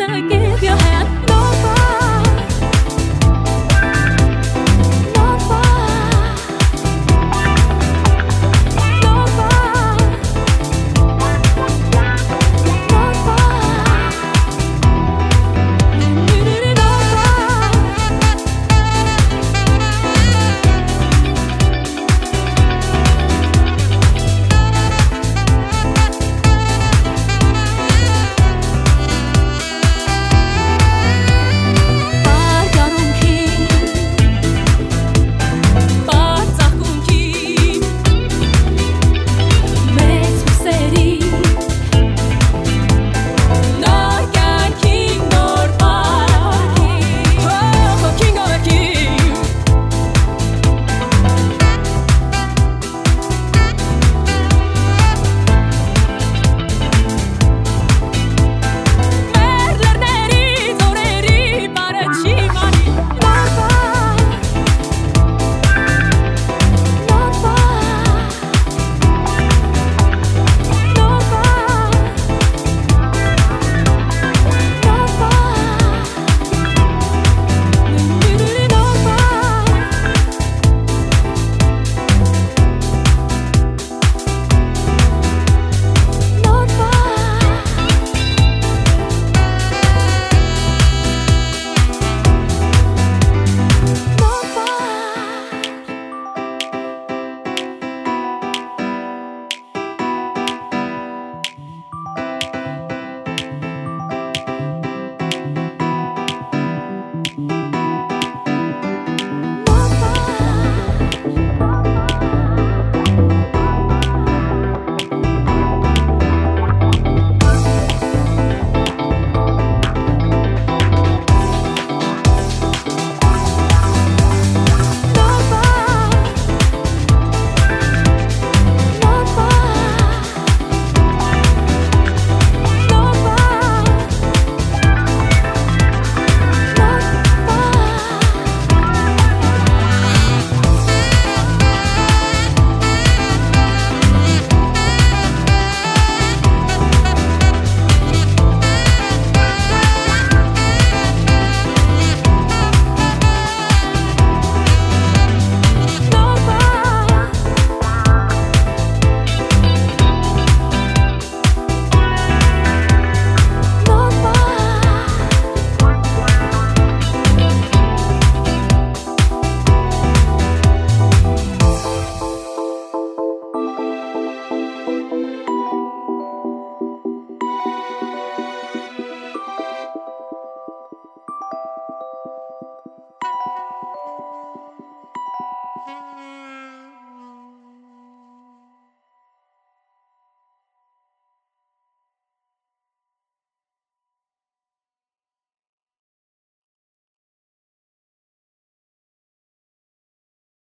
hasta que